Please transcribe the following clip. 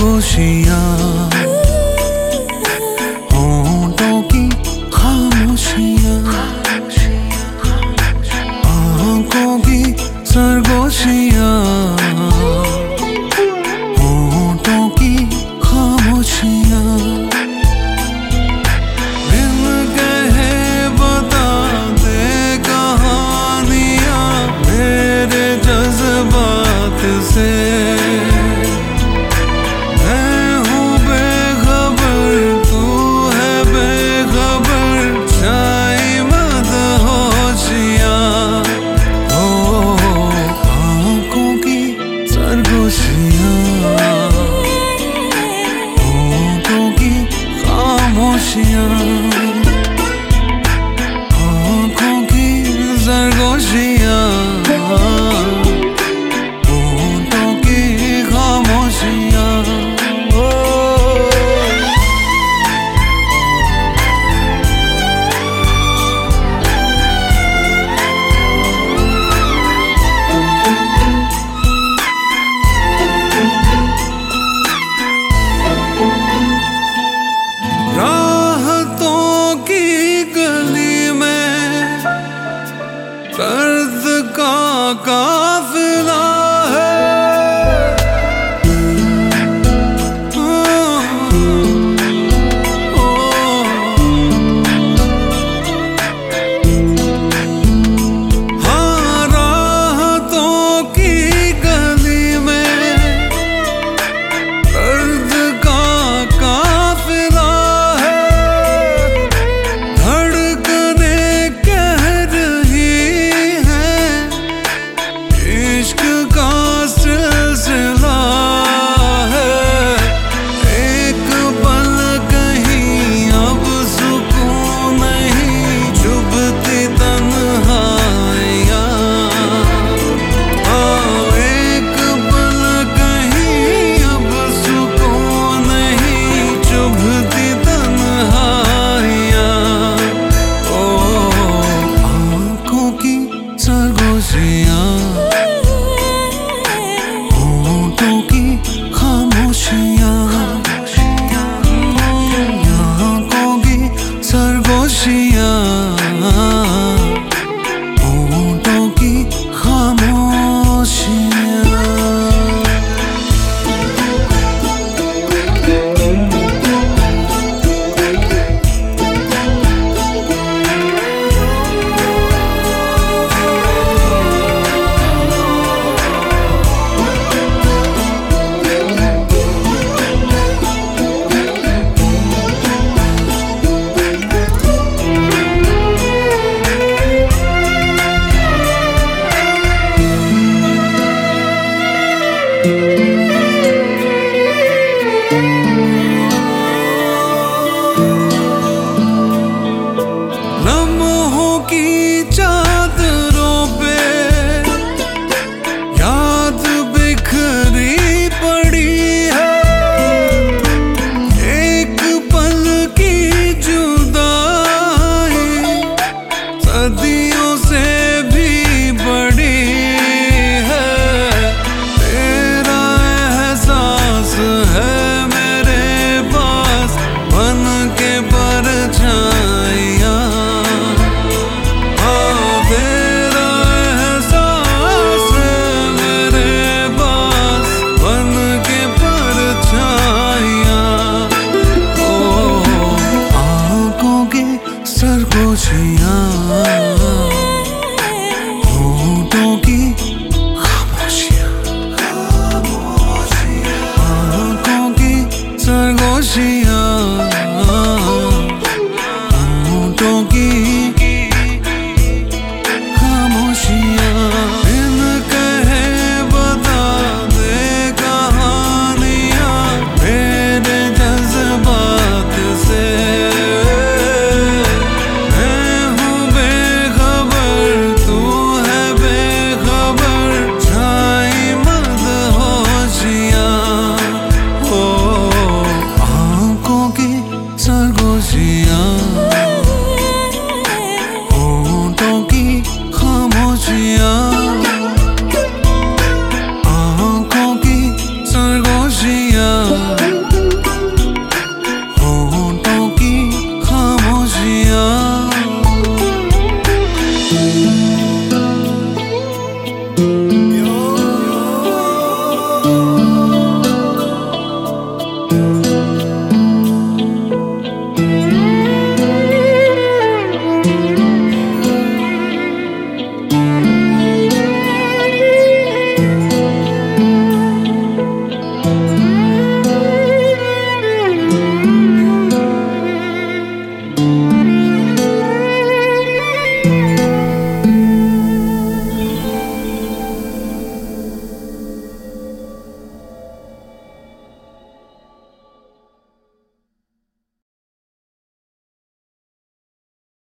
不需要。夕阳. का Yeah.